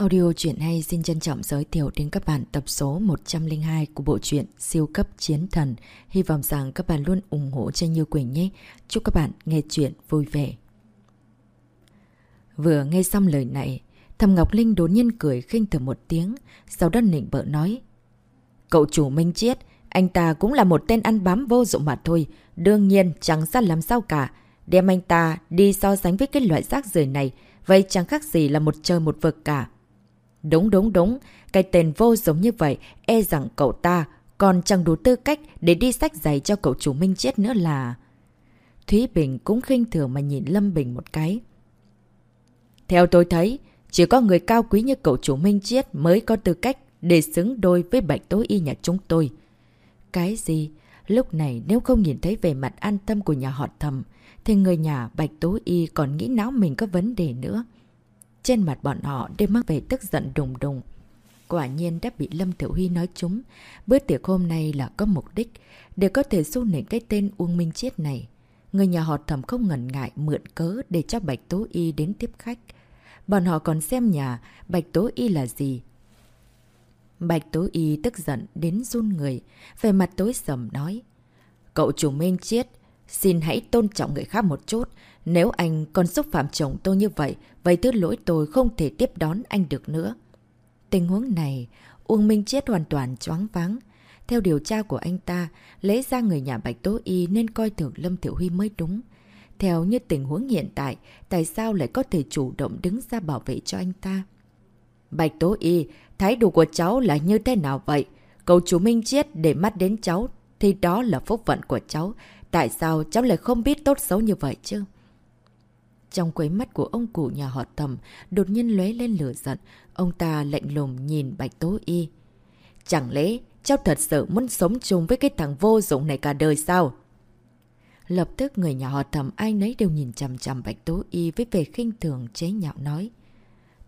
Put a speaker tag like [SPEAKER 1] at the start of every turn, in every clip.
[SPEAKER 1] Audio truyện hay xin trân trọng giới thiệu đến các bạn tập số 102 của bộ truyện Siêu cấp chiến thần. Hy vọng rằng các bạn luôn ủng hộ cho Như Quỳnh nhé. Chúc các bạn nghe truyện vui vẻ. Vừa nghe xong lời này, Thầm Ngọc Linh đột nhiên cười khinh thường một tiếng, sau đó nịnh bợ nói. Cậu chủ Minh Chiết, anh ta cũng là một tên ăn bám vô dụng mà thôi. Đương nhiên chẳng ra làm sao cả. Đem anh ta đi so sánh với cái loại rác rưởi này, vậy chẳng khác gì là một trời một vực cả. Đúng đúng đúng, cái tên vô giống như vậy, e rằng cậu ta còn chẳng đủ tư cách để đi sách giày cho cậu chủ Minh chết nữa là... Thúy Bình cũng khinh thường mà nhìn Lâm Bình một cái. Theo tôi thấy, chỉ có người cao quý như cậu chủ Minh Chiết mới có tư cách để xứng đôi với bạch tối y nhà chúng tôi. Cái gì? Lúc này nếu không nhìn thấy về mặt an tâm của nhà họ thầm, thì người nhà bạch tối y còn nghĩ não mình có vấn đề nữa. Trên mặt bọn họ đều mang về tức giận đùng đùng. Quả nhiên đã bị Lâm Thiểu Huy nói chúng, Bữa tiệc hôm nay là có mục đích để có thể xu nỉnh cái tên Uông Minh Chiết này. Người nhà họ thầm không ngần ngại mượn cớ để cho Bạch Tố Y đến tiếp khách. Bọn họ còn xem nhà Bạch Tố Y là gì. Bạch Tố Y tức giận đến run người, về mặt tối sầm nói. Cậu chủ Minh Chiết, xin hãy tôn trọng người khác một chút. Nếu anh còn xúc phạm chồng tôi như vậy, vậy thứ lỗi tôi không thể tiếp đón anh được nữa. Tình huống này, Uông Minh chết hoàn toàn choáng váng. Theo điều tra của anh ta, lẽ ra người nhà Bạch Tố Y nên coi thường Lâm Thiểu Huy mới đúng. Theo như tình huống hiện tại, tại sao lại có thể chủ động đứng ra bảo vệ cho anh ta? Bạch Tố Y, thái độ của cháu là như thế nào vậy? Cậu chú Minh Chiết để mắt đến cháu, thì đó là phúc phận của cháu. Tại sao cháu lại không biết tốt xấu như vậy chứ? Trong quấy mắt của ông cụ nhà họ thầm, đột nhiên lóe lên lửa giận. Ông ta lạnh lùng nhìn Bạch Tố Y. Chẳng lẽ cháu thật sự muốn sống chung với cái thằng vô dụng này cả đời sao? Lập tức người nhà họ thầm ai nấy đều nhìn chằm chằm Bạch Tố Y với vẻ khinh thường chế nhạo nói.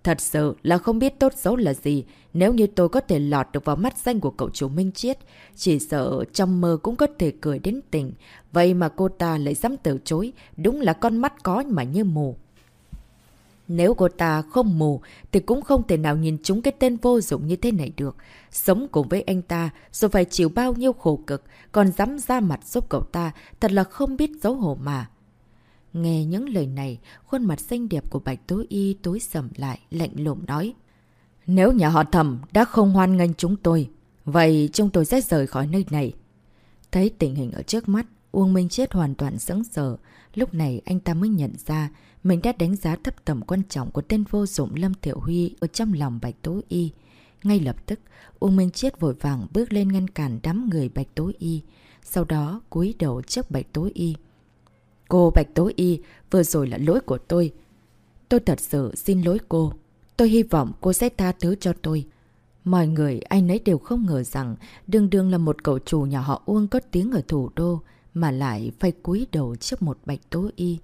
[SPEAKER 1] Thật sự là không biết tốt xấu là gì, nếu như tôi có thể lọt được vào mắt xanh của cậu chủ Minh Chiết, chỉ sợ trong mơ cũng có thể cười đến tỉnh. vậy mà cô ta lại dám từ chối, đúng là con mắt có mà như mù. Nếu cô ta không mù thì cũng không thể nào nhìn chúng cái tên vô dụng như thế này được. Sống cùng với anh ta rồi phải chịu bao nhiêu khổ cực, còn dám ra mặt giúp cậu ta, thật là không biết xấu hổ mà. Nghe những lời này, khuôn mặt xinh đẹp của Bạch Tố Y tối sầm lại, lạnh lùng nói. Nếu nhà họ thầm đã không hoan nghênh chúng tôi, vậy chúng tôi sẽ rời khỏi nơi này. Thấy tình hình ở trước mắt, Uông Minh Chết hoàn toàn sững sờ. Lúc này anh ta mới nhận ra mình đã đánh giá thấp tầm quan trọng của tên vô dụng Lâm Thiệu Huy ở trong lòng Bạch Tố Y. Ngay lập tức, Uông Minh Chết vội vàng bước lên ngăn cản đám người Bạch Tố Y. Sau đó cúi đầu trước Bạch Tố Y. Cô Bạch Tố Y, vừa rồi là lỗi của tôi. Tôi thật sự xin lỗi cô. Tôi hy vọng cô sẽ tha thứ cho tôi. Mọi người ai nấy đều không ngờ rằng đường đường là một cậu chủ nhà họ Uông có tiếng ở thủ đô mà lại phải cúi đầu trước một Bạch Tố Y.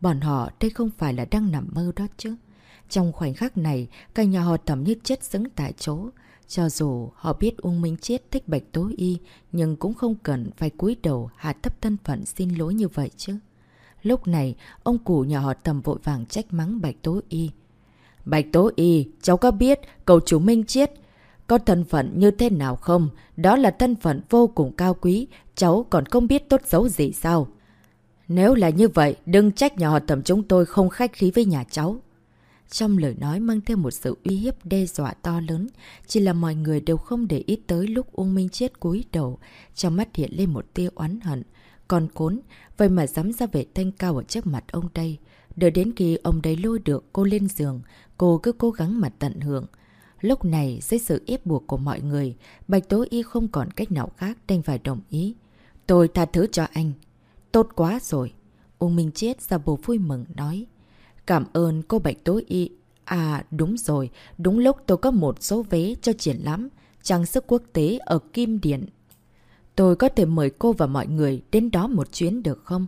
[SPEAKER 1] Bọn họ đây không phải là đang nằm mơ đó chứ. Trong khoảnh khắc này, cả nhà họ thẩm như chết xứng tại chỗ. Cho dù họ biết Uông Minh Chiết thích Bạch Tố Y, nhưng cũng không cần phải cúi đầu hạ thấp thân phận xin lỗi như vậy chứ. Lúc này, ông cụ nhà họ thầm vội vàng trách mắng Bạch Tố Y. Bạch Tố Y, cháu có biết cậu chủ Minh Chiết có thân phận như thế nào không? Đó là thân phận vô cùng cao quý, cháu còn không biết tốt xấu gì sao? Nếu là như vậy, đừng trách nhà họ thẩm chúng tôi không khách khí với nhà cháu. Trong lời nói mang theo một sự uy hiếp đe dọa to lớn, chỉ là mọi người đều không để ý tới lúc Uông Minh chiết cúi đầu, trong mắt hiện lên một tia oán hận. Còn cốn, vậy mà dám ra vẻ thanh cao ở trước mặt ông đây. Đợi đến khi ông đấy lôi được cô lên giường, cô cứ cố gắng mà tận hưởng. Lúc này, dưới sự ép buộc của mọi người, Bạch Tố Y không còn cách nào khác đành phải đồng ý. Tôi tha thứ cho anh. Tốt quá rồi. Ung Minh chết ra bồ vui mừng nói. Cảm ơn cô Bạch Tố Y. À đúng rồi, đúng lúc tôi có một số vé cho triển lãm trang sức quốc tế ở Kim Điện. Tôi có thể mời cô và mọi người đến đó một chuyến được không?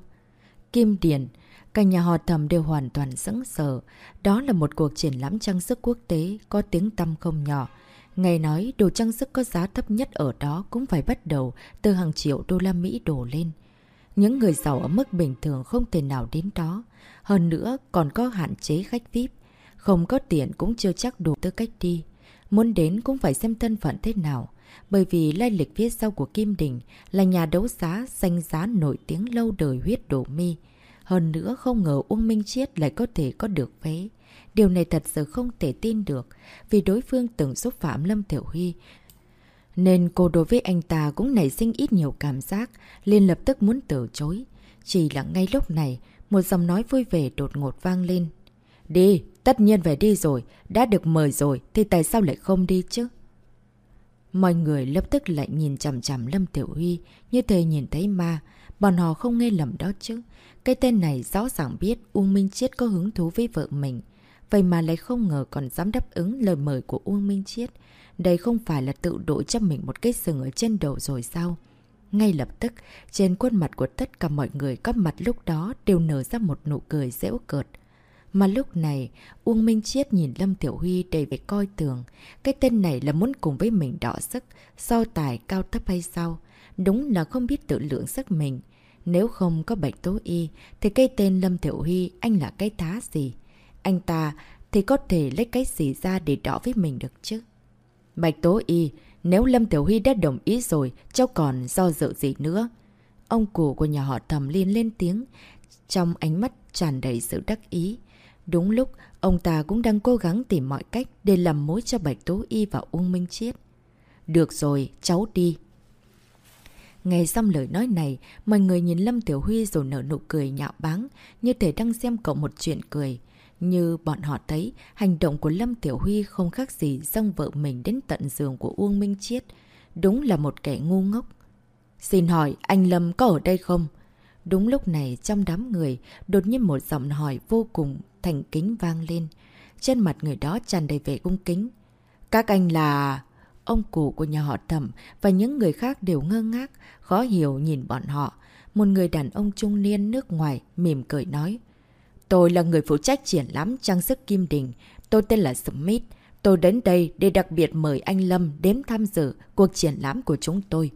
[SPEAKER 1] Kim Điền, cả nhà họ thầm đều hoàn toàn sững sờ. Đó là một cuộc triển lãm trang sức quốc tế có tiếng tăm không nhỏ. Nghe nói đồ trang sức có giá thấp nhất ở đó cũng phải bắt đầu từ hàng triệu đô la Mỹ đổ lên. Những người giàu ở mức bình thường không thể nào đến đó. Hơn nữa còn có hạn chế khách VIP. Không có tiền cũng chưa chắc đủ tư cách đi. Muốn đến cũng phải xem thân phận thế nào. Bởi vì lai lịch phía sau của Kim Đình là nhà đấu giá danh giá nổi tiếng lâu đời huyết đổ mi. Hơn nữa không ngờ Uông Minh Chiết lại có thể có được vé. Điều này thật sự không thể tin được, vì đối phương từng xúc phạm Lâm Tiểu Huy. Nên cô đối với anh ta cũng nảy sinh ít nhiều cảm giác, liền lập tức muốn từ chối. Chỉ là ngay lúc này, một giọng nói vui vẻ đột ngột vang lên. Đi, tất nhiên phải đi rồi, đã được mời rồi thì tại sao lại không đi chứ? Mọi người lập tức lại nhìn chằm chằm Lâm Tiểu Huy, như thể nhìn thấy ma. Bọn họ không nghe lầm đó chứ. Cái tên này rõ ràng biết Uông Minh Chiết có hứng thú với vợ mình. Vậy mà lại không ngờ còn dám đáp ứng lời mời của Uông Minh Chiết. Đây không phải là tự đội cho mình một cái sừng ở trên đầu rồi sao? Ngay lập tức, trên khuôn mặt của tất cả mọi người có mặt lúc đó đều nở ra một nụ cười dễu cợt. Mà lúc này, Uông Minh Chiết nhìn Lâm Tiểu Huy đầy vẻ coi thường. Cái tên này là muốn cùng với mình đỏ sức, so tài cao thấp hay sao? Đúng là không biết tự lượng sức mình. Nếu không có bệnh tố y, thì cái tên Lâm Tiểu Huy anh là cái thá gì? Anh ta thì có thể lấy cái gì ra để đỏ với mình được chứ? Bạch Tố Y, nếu Lâm Tiểu Huy đã đồng ý rồi, cháu còn do dự gì nữa? Ông cụ của nhà họ thầm liên lên tiếng, trong ánh mắt tràn đầy sự đắc ý. Đúng lúc, ông ta cũng đang cố gắng tìm mọi cách để làm mối cho Bạch Tố Y và Uông Minh Chiết. Được rồi, cháu đi. Nghe xong lời nói này, mọi người nhìn Lâm Tiểu Huy rồi nở nụ cười nhạo báng, như thể đang xem cậu một chuyện cười. Như bọn họ thấy, hành động của Lâm Tiểu Huy không khác gì dâng vợ mình đến tận giường của Uông Minh Chiết. Đúng là một kẻ ngu ngốc. Xin hỏi, anh Lâm có ở đây không? Đúng lúc này, trong đám người, đột nhiên một giọng hỏi vô cùng thành kính vang lên. Trên mặt người đó tràn đầy vẻ cung kính. Các anh là... Ông cụ của nhà họ thẩm và những người khác đều ngơ ngác, khó hiểu nhìn bọn họ. Một người đàn ông trung niên nước ngoài mỉm cười nói. Tôi là người phụ trách triển lãm trang sức Kim Đình. Tôi tên là Smith. Tôi đến đây để đặc biệt mời anh Lâm đến tham dự cuộc triển lãm của chúng tôi.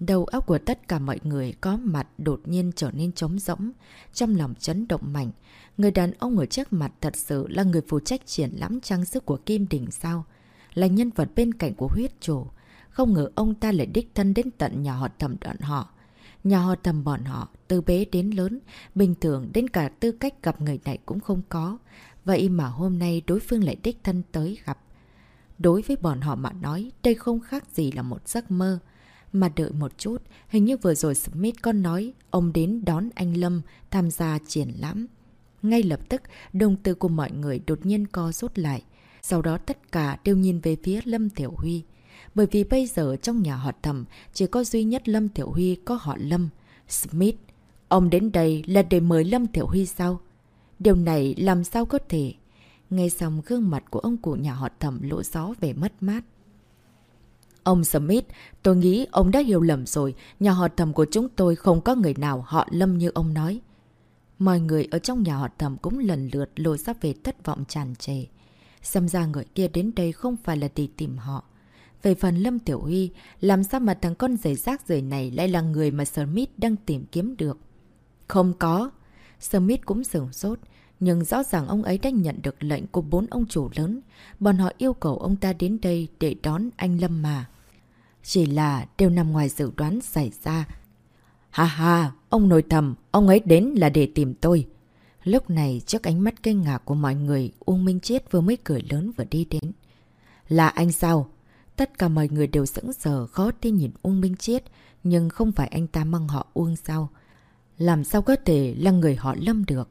[SPEAKER 1] Đầu óc của tất cả mọi người có mặt đột nhiên trở nên trống rỗng, trong lòng chấn động mạnh. Người đàn ông ở trước mặt thật sự là người phụ trách triển lãm trang sức của Kim Đình sao? Là nhân vật bên cạnh của huyết trổ. Không ngờ ông ta lại đích thân đến tận nhà họ thẩm đoạn họ. Nhà họ thầm bọn họ, từ bé đến lớn, bình thường đến cả tư cách gặp người này cũng không có. Vậy mà hôm nay đối phương lại đích thân tới gặp. Đối với bọn họ mà nói, đây không khác gì là một giấc mơ. Mà đợi một chút, hình như vừa rồi Smith con nói ông đến đón anh Lâm tham gia triển lãm. Ngay lập tức, đồng từ của mọi người đột nhiên co rút lại. Sau đó tất cả đều nhìn về phía Lâm Tiểu Huy. Bởi vì bây giờ trong nhà họ thầm chỉ có duy nhất Lâm Tiểu Huy có họ Lâm. Smith, ông đến đây là để mời Lâm Tiểu Huy sao? Điều này làm sao có thể? Ngay xong gương mặt của ông cụ nhà họ thầm lộ gió về mất mát. Ông Smith, tôi nghĩ ông đã hiểu lầm rồi, nhà họ thầm của chúng tôi không có người nào họ Lâm như ông nói. Mọi người ở trong nhà họ thầm cũng lần lượt lôi ra về thất vọng tràn trề. Xem ra người kia đến đây không phải là để tìm họ. Về phần Lâm Tiểu Huy, làm sao mà thằng con giày rác rời này lại là người mà Smith đang tìm kiếm được? Không có. Smith cũng sửng sốt, nhưng rõ ràng ông ấy đã nhận được lệnh của bốn ông chủ lớn. Bọn họ yêu cầu ông ta đến đây để đón anh Lâm mà. Chỉ là đều nằm ngoài dự đoán xảy ra. Ha ha, ông nội thầm, ông ấy đến là để tìm tôi. Lúc này trước ánh mắt kinh ngạc của mọi người, Uông Minh Chiết vừa mới cười lớn vừa đi đến. Là anh sao? Tất cả mọi người đều sững sờ khó tin nhìn Uông Minh Chiết, nhưng không phải anh ta mang họ Uông sao? Làm sao có thể là người họ Lâm được?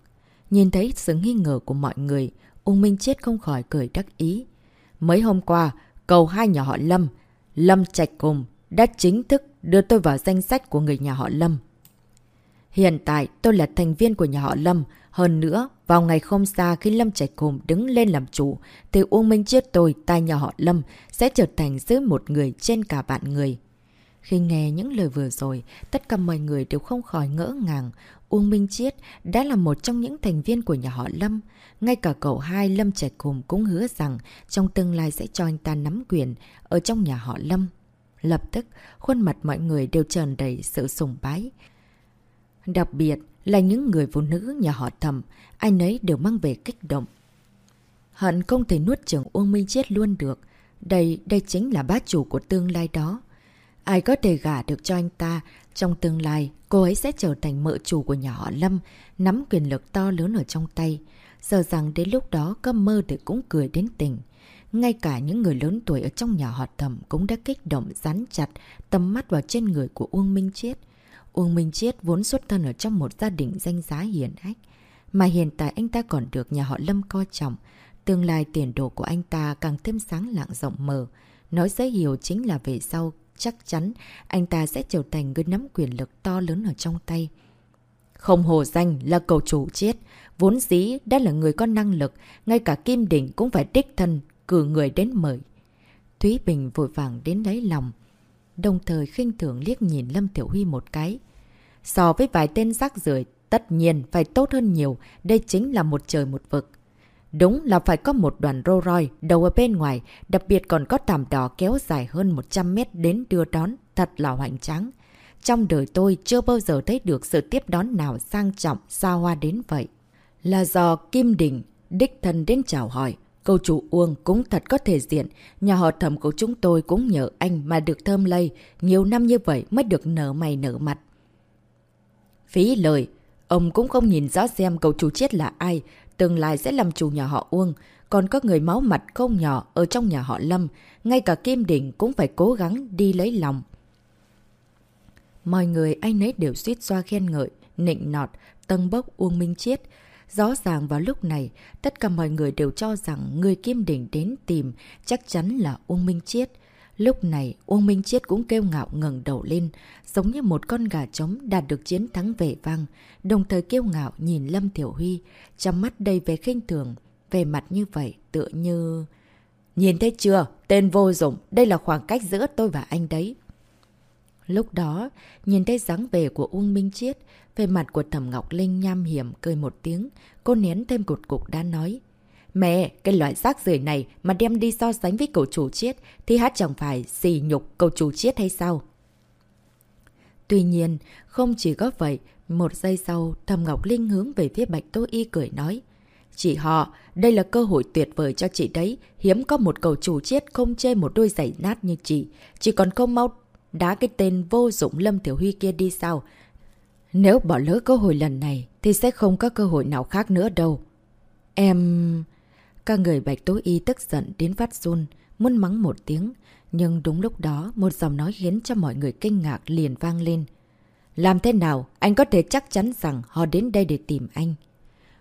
[SPEAKER 1] Nhìn thấy sự nghi ngờ của mọi người, Uông Minh Chiết không khỏi cười đắc ý. Mấy hôm qua, cầu hai nhà họ Lâm, Lâm Trạch Cùng, đã chính thức đưa tôi vào danh sách của người nhà họ Lâm. Hiện tại tôi là thành viên của nhà họ Lâm, hơn nữa, vào ngày không xa khi Lâm Trạch Cùng đứng lên làm chủ, thì Uông Minh Chiết tôi, tai nhà họ Lâm, sẽ trở thành dưới một người trên cả vạn người. Khi nghe những lời vừa rồi, tất cả mọi người đều không khỏi ngỡ ngàng. Uông Minh Chiết đã là một trong những thành viên của nhà họ Lâm. Ngay cả cậu hai Lâm Trạch Hùng cũng hứa rằng trong tương lai sẽ cho anh ta nắm quyền ở trong nhà họ Lâm. Lập tức, khuôn mặt mọi người đều tràn đầy sự sùng bái. Đặc biệt là những người phụ nữ nhà họ thầm, ai nấy đều mang về kích động. Hận không thể nuốt trường Uông Minh chết luôn được. Đây, đây chính là bát chủ của tương lai đó. Ai có thể gả được cho anh ta, trong tương lai, cô ấy sẽ trở thành mợ chủ của nhà họ Lâm, nắm quyền lực to lớn ở trong tay. Giờ rằng đến lúc đó có mơ thì cũng cười đến tỉnh. Ngay cả những người lớn tuổi ở trong nhà họ thẩm cũng đã kích động rắn chặt tầm mắt vào trên người của Uông Minh Chiết. Uông Minh Chiết vốn xuất thân ở trong một gia đình danh giá hiền hách. Mà hiện tại anh ta còn được nhà họ Lâm coi trọng. Tương lai tiền đồ của anh ta càng thêm sáng lạng rộng mở. Nói dễ hiểu chính là về sau, chắc chắn anh ta sẽ trở thành người nắm quyền lực to lớn ở trong tay. Không hồ danh là cầu chủ chết, vốn dĩ đã là người có năng lực, ngay cả Kim Đình cũng phải đích thân cử người đến mời. Thúy Bình vội vàng đến lấy lòng, đồng thời khinh thường liếc nhìn Lâm Tiểu Huy một cái. So với vài tên rác rưởi tất nhiên phải tốt hơn nhiều, đây chính là một trời một vực. Đúng là phải có một đoàn rô roi đầu ở bên ngoài, đặc biệt còn có tàm đỏ kéo dài hơn 100 mét đến đưa đón, thật là hoành tráng. Trong đời tôi chưa bao giờ thấy được sự tiếp đón nào sang trọng, xa hoa đến vậy. Là do Kim Đình, đích thân đến chào hỏi, cầu chủ Uông cũng thật có thể diện, nhà họ thẩm của chúng tôi cũng nhờ anh mà được thơm lây, nhiều năm như vậy mới được nở mày nở mặt. Phí lời, ông cũng không nhìn rõ xem cậu chủ chết là ai, tương lai sẽ làm chủ nhà họ Uông, còn có người máu mặt không nhỏ ở trong nhà họ Lâm, ngay cả Kim Đình cũng phải cố gắng đi lấy lòng. Mọi người anh ấy đều suýt xoa khen ngợi, nịnh nọt, tân bốc Uông Minh Chiết, Rõ ràng vào lúc này, tất cả mọi người đều cho rằng người Kim Đỉnh đến tìm chắc chắn là Uông Minh Chiết. Lúc này, Uông Minh Chiết cũng kêu ngạo ngẩng đầu lên, giống như một con gà trống đạt được chiến thắng vẻ vang, đồng thời kêu ngạo nhìn Lâm Tiểu Huy, trong mắt đầy vẻ khinh thường, về mặt như vậy tựa như... Nhìn thấy chưa? Tên vô dụng, đây là khoảng cách giữa tôi và anh đấy. Lúc đó, nhìn thấy dáng vẻ của Uông Minh Chiết, về mặt của Thẩm Ngọc Linh nham hiểm cười một tiếng, cô nén thêm cục cục đã nói. Mẹ, cái loại rác rưởi này mà đem đi so sánh với cậu chủ chiết thì hát chẳng phải xì nhục cậu chủ chiết hay sao? Tuy nhiên, không chỉ có vậy, một giây sau, Thầm Ngọc Linh hướng về phía Bạch Tô Y cười nói. Chị họ, đây là cơ hội tuyệt vời cho chị đấy, hiếm có một cầu chủ chiết không chê một đôi giày nát như chị. Chỉ còn không mau đá cái tên vô dụng Lâm Tiểu Huy kia đi sao? Nếu bỏ lỡ cơ hội lần này thì sẽ không có cơ hội nào khác nữa đâu. Em... Các người bạch tố y tức giận đến phát run, muốn mắng một tiếng. Nhưng đúng lúc đó, một dòng nói khiến cho mọi người kinh ngạc liền vang lên. Làm thế nào, anh có thể chắc chắn rằng họ đến đây để tìm anh.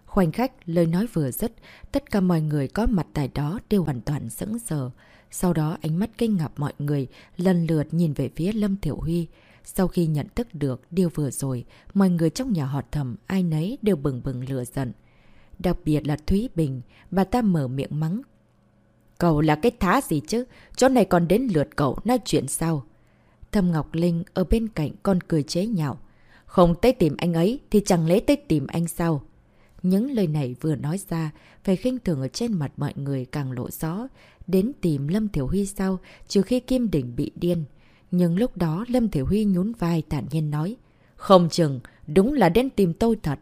[SPEAKER 1] Khoảnh khắc, lời nói vừa dứt, tất cả mọi người có mặt tại đó đều hoàn toàn sững sờ. Sau đó ánh mắt kinh ngạc mọi người lần lượt nhìn về phía Lâm Thiểu Huy. Sau khi nhận thức được điều vừa rồi, mọi người trong nhà họ thầm ai nấy đều bừng bừng lửa giận. Đặc biệt là Thúy Bình, bà ta mở miệng mắng. Cậu là cái thá gì chứ? Chỗ này còn đến lượt cậu nói chuyện sao? Thầm Ngọc Linh ở bên cạnh con cười chế nhạo. Không tới tìm anh ấy thì chẳng lẽ tới tìm anh sao? Những lời này vừa nói ra, phải khinh thường ở trên mặt mọi người càng lộ rõ. Đến tìm Lâm Thiểu Huy sau trừ khi Kim Đỉnh bị điên. Nhưng lúc đó Lâm Thiểu Huy nhún vai tản nhiên nói. Không chừng, đúng là đến tìm tôi thật.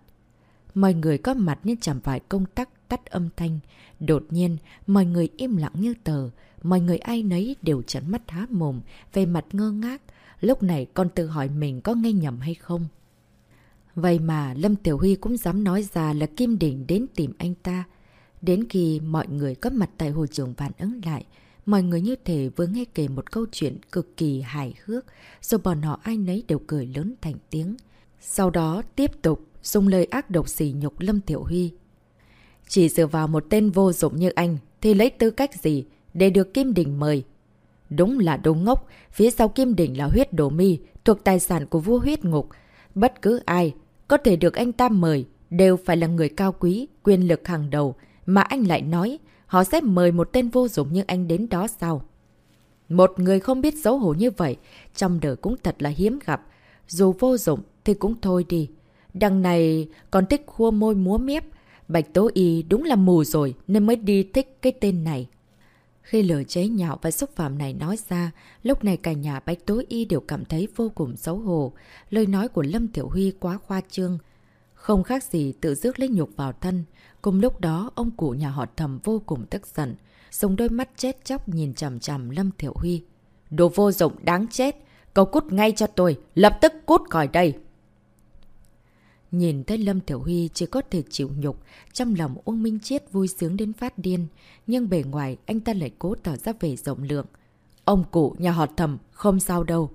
[SPEAKER 1] Mọi người có mặt như chẳng phải công tắc tắt âm thanh. Đột nhiên, mọi người im lặng như tờ. Mọi người ai nấy đều trấn mắt há mồm, về mặt ngơ ngác. Lúc này con tự hỏi mình có nghe nhầm hay không. Vậy mà Lâm Tiểu Huy cũng dám nói ra là Kim Đỉnh đến tìm anh ta. Đến khi mọi người có mặt tại hội trường phản ứng lại, mọi người như thể vừa nghe kể một câu chuyện cực kỳ hài hước, rồi bọn họ ai nấy đều cười lớn thành tiếng. Sau đó tiếp tục dùng lời ác độc xỉ nhục Lâm Tiểu Huy. Chỉ dựa vào một tên vô dụng như anh thì lấy tư cách gì để được Kim Đình mời? Đúng là đồ ngốc, phía sau Kim Đình là huyết đồ mi, thuộc tài sản của vua huyết ngục. Bất cứ ai có thể được anh ta mời đều phải là người cao quý, quyền lực hàng đầu, mà anh lại nói họ sẽ mời một tên vô dụng như anh đến đó sao? Một người không biết xấu hổ như vậy, trong đời cũng thật là hiếm gặp. Dù vô dụng thì cũng thôi đi. Đằng này còn thích khua môi múa mép. Bạch Tố Y đúng là mù rồi nên mới đi thích cái tên này. Khi lời chế nhạo và xúc phạm này nói ra, lúc này cả nhà Bạch Tố Y đều cảm thấy vô cùng xấu hổ. Lời nói của Lâm Tiểu Huy quá khoa trương. không khác gì tự rước lấy nhục vào thân. Cùng lúc đó, ông cụ nhà họ thầm vô cùng tức giận, dùng đôi mắt chết chóc nhìn chằm chằm Lâm Thiểu Huy. Đồ vô dụng đáng chết, cậu cút ngay cho tôi, lập tức cút khỏi đây. Nhìn thấy Lâm Thiểu Huy chỉ có thể chịu nhục, trong lòng Uông Minh Chiết vui sướng đến phát điên, nhưng bề ngoài anh ta lại cố tỏ ra vẻ rộng lượng. Ông cụ nhà họ thầm, không sao đâu.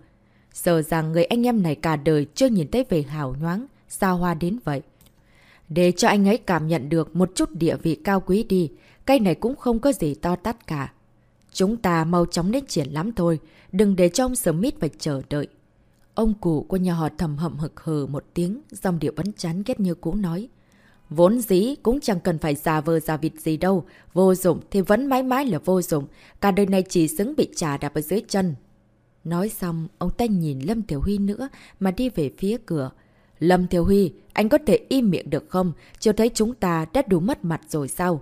[SPEAKER 1] Sợ rằng người anh em này cả đời chưa nhìn thấy về hào nhoáng, sao hoa đến vậy. Để cho anh ấy cảm nhận được một chút địa vị cao quý đi, cây này cũng không có gì to tát cả. Chúng ta mau chóng đến triển lắm thôi, đừng để cho ông Smith phải chờ đợi. Ông cụ của nhà họ thầm hậm hực hờ một tiếng, dòng điệu vẫn chán ghét như cũ nói. Vốn dĩ cũng chẳng cần phải già vờ già vịt gì đâu, vô dụng thì vẫn mãi mãi là vô dụng, cả đời này chỉ xứng bị trà đạp ở dưới chân. Nói xong, ông ta nhìn Lâm Tiểu Huy nữa mà đi về phía cửa. Lâm Thiều Huy, anh có thể im miệng được không? Chưa thấy chúng ta đã đủ mất mặt rồi sao?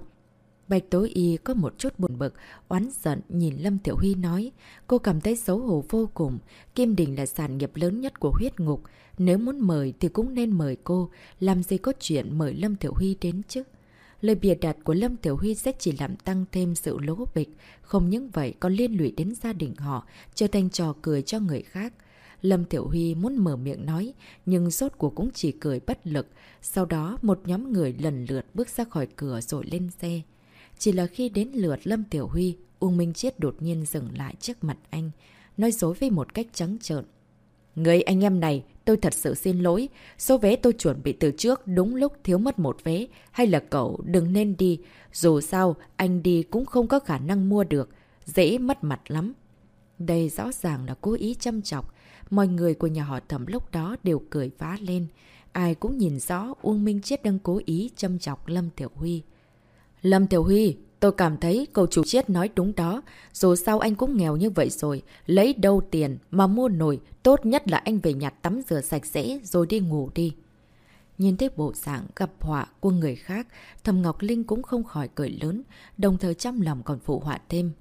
[SPEAKER 1] Bạch Tố Y có một chút buồn bực, oán giận nhìn Lâm Tiểu Huy nói. Cô cảm thấy xấu hổ vô cùng. Kim Đình là sản nghiệp lớn nhất của huyết ngục. Nếu muốn mời thì cũng nên mời cô. Làm gì có chuyện mời Lâm Tiểu Huy đến chứ? Lời bịa đặt của Lâm Tiểu Huy sẽ chỉ làm tăng thêm sự lố bịch. Không những vậy còn liên lụy đến gia đình họ, trở thành trò cười cho người khác. Lâm Tiểu Huy muốn mở miệng nói, nhưng rốt cuộc cũng chỉ cười bất lực. Sau đó một nhóm người lần lượt bước ra khỏi cửa rồi lên xe. Chỉ là khi đến lượt Lâm Tiểu Huy, Uông Minh Chiết đột nhiên dừng lại trước mặt anh, nói dối với một cách trắng trợn. Người anh em này, tôi thật sự xin lỗi. Số vé tôi chuẩn bị từ trước đúng lúc thiếu mất một vé. Hay là cậu đừng nên đi. Dù sao, anh đi cũng không có khả năng mua được. Dễ mất mặt lắm. Đây rõ ràng là cố ý châm chọc. Mọi người của nhà họ thẩm lúc đó đều cười phá lên. Ai cũng nhìn rõ Uông Minh Chiết đang cố ý châm chọc Lâm Tiểu Huy. Lâm Tiểu Huy, tôi cảm thấy cậu chủ chết nói đúng đó. Dù sao anh cũng nghèo như vậy rồi, lấy đâu tiền mà mua nổi, tốt nhất là anh về nhà tắm rửa sạch sẽ rồi đi ngủ đi. Nhìn thấy bộ dạng gặp họa của người khác, Thầm Ngọc Linh cũng không khỏi cười lớn, đồng thời trong lòng còn phụ họa thêm.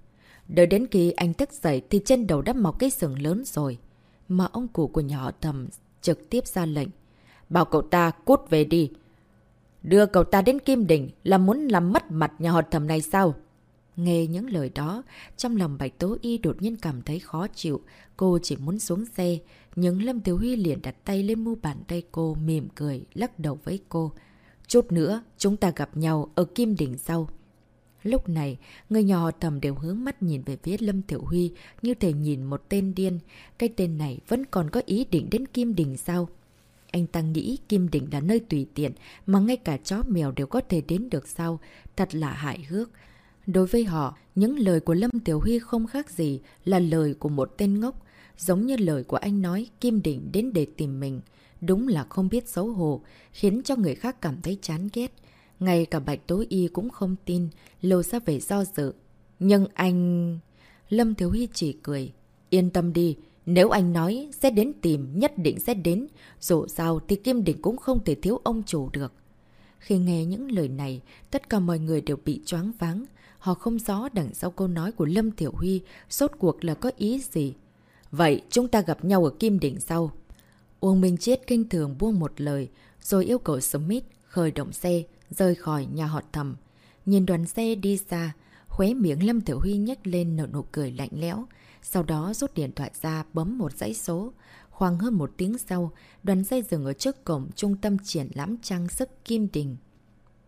[SPEAKER 1] Đợi đến khi anh thức dậy thì trên đầu đã mọc cái sừng lớn rồi. Mà ông cụ của nhỏ thầm trực tiếp ra lệnh. Bảo cậu ta cút về đi, Đưa cậu ta đến Kim Đỉnh là muốn làm mất mặt nhà họ thầm này sao? Nghe những lời đó, trong lòng Bạch Tố Y đột nhiên cảm thấy khó chịu. Cô chỉ muốn xuống xe, nhưng Lâm Tiểu Huy liền đặt tay lên mu bàn tay cô, mỉm cười, lắc đầu với cô. Chút nữa, chúng ta gặp nhau ở Kim Đỉnh sau. Lúc này, người nhà họ thầm đều hướng mắt nhìn về phía Lâm Tiểu Huy như thể nhìn một tên điên. Cái tên này vẫn còn có ý định đến Kim Đỉnh sao? Anh ta nghĩ Kim Đỉnh là nơi tùy tiện mà ngay cả chó mèo đều có thể đến được sao. Thật là hại hước. Đối với họ, những lời của Lâm Tiểu Huy không khác gì là lời của một tên ngốc. Giống như lời của anh nói Kim Đỉnh đến để tìm mình. Đúng là không biết xấu hổ, khiến cho người khác cảm thấy chán ghét. Ngay cả Bạch Tố Y cũng không tin, lâu ra về do dự. Nhưng anh... Lâm Thiếu Huy chỉ cười. Yên tâm đi, nếu anh nói sẽ đến tìm, nhất định sẽ đến. Dù sao thì Kim Đình cũng không thể thiếu ông chủ được. Khi nghe những lời này, tất cả mọi người đều bị choáng váng. Họ không rõ đằng sau câu nói của Lâm Thiểu Huy sốt cuộc là có ý gì. Vậy chúng ta gặp nhau ở Kim Đỉnh sau. Uông Minh Chiết kinh thường buông một lời, rồi yêu cầu Smith khởi động xe, rời khỏi nhà họ thầm. Nhìn đoàn xe đi xa, khóe miệng Lâm tiểu Huy nhếch lên nở nụ cười lạnh lẽo. Sau đó rút điện thoại ra bấm một dãy số. Khoảng hơn một tiếng sau, đoàn xe dừng ở trước cổng trung tâm triển lãm trang sức Kim Đình.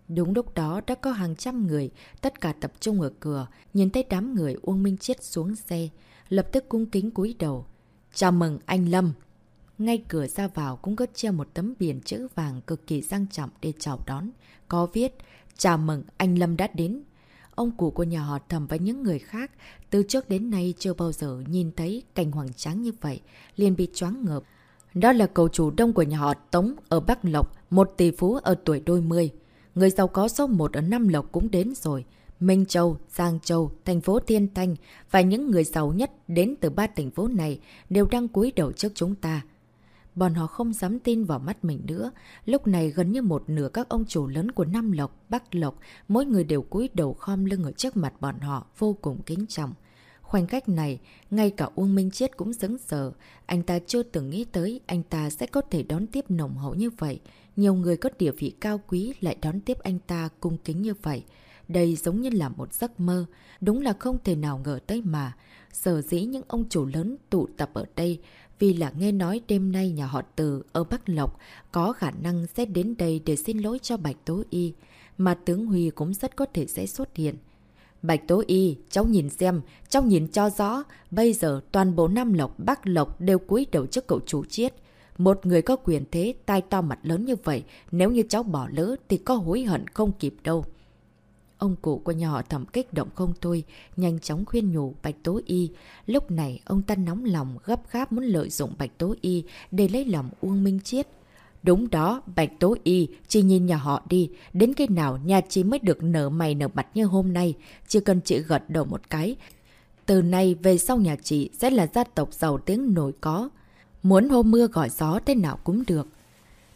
[SPEAKER 1] Đúng lúc đó đã có hàng trăm người, tất cả tập trung ở cửa, nhìn thấy đám người Uông Minh Chiết xuống xe, lập tức cung kính cúi đầu. Chào mừng anh Lâm! Ngay cửa ra vào cũng có treo một tấm biển chữ vàng cực kỳ sang trọng để chào đón. Có viết, chào mừng anh Lâm đã đến. Ông cụ của nhà họ thầm và những người khác từ trước đến nay chưa bao giờ nhìn thấy cảnh hoàng tráng như vậy, liền bị choáng ngợp. Đó là cầu chủ đông của nhà họ Tống ở Bắc Lộc, một tỷ phú ở tuổi đôi mươi. Người giàu có số 1 ở Nam Lộc cũng đến rồi. Minh Châu, Giang Châu, thành phố Thiên Thanh và những người giàu nhất đến từ ba thành phố này đều đang cúi đầu trước chúng ta. Bọn họ không dám tin vào mắt mình nữa. Lúc này gần như một nửa các ông chủ lớn của Nam Lộc, Bắc Lộc, mỗi người đều cúi đầu khom lưng ở trước mặt bọn họ, vô cùng kính trọng. Khoảnh khắc này, ngay cả Uông Minh Chiết cũng dứng sờ. Anh ta chưa từng nghĩ tới anh ta sẽ có thể đón tiếp nồng hậu như vậy. Nhiều người có địa vị cao quý lại đón tiếp anh ta cung kính như vậy. Đây giống như là một giấc mơ. Đúng là không thể nào ngờ tới mà. Sở dĩ những ông chủ lớn tụ tập ở đây vì là nghe nói đêm nay nhà họ Từ ở Bắc Lộc có khả năng sẽ đến đây để xin lỗi cho Bạch Tố Y. Mà tướng Huy cũng rất có thể sẽ xuất hiện. Bạch Tố Y, cháu nhìn xem, cháu nhìn cho rõ, bây giờ toàn bộ Nam Lộc, Bắc Lộc đều cúi đầu trước cậu chủ chiết. Một người có quyền thế, tai to mặt lớn như vậy, nếu như cháu bỏ lỡ thì có hối hận không kịp đâu. Ông cụ của nhà họ thẩm kích động không thôi, nhanh chóng khuyên nhủ Bạch Tố Y. Lúc này, ông ta nóng lòng, gấp gáp muốn lợi dụng Bạch Tố Y để lấy lòng Uông Minh Chiết. Đúng đó, Bạch Tố Y, chỉ nhìn nhà họ đi, đến cái nào nhà chị mới được nở mày nở mặt như hôm nay, chỉ cần chị gật đầu một cái. Từ nay về sau nhà chị sẽ là gia tộc giàu tiếng nổi có, muốn hôm mưa gọi gió thế nào cũng được.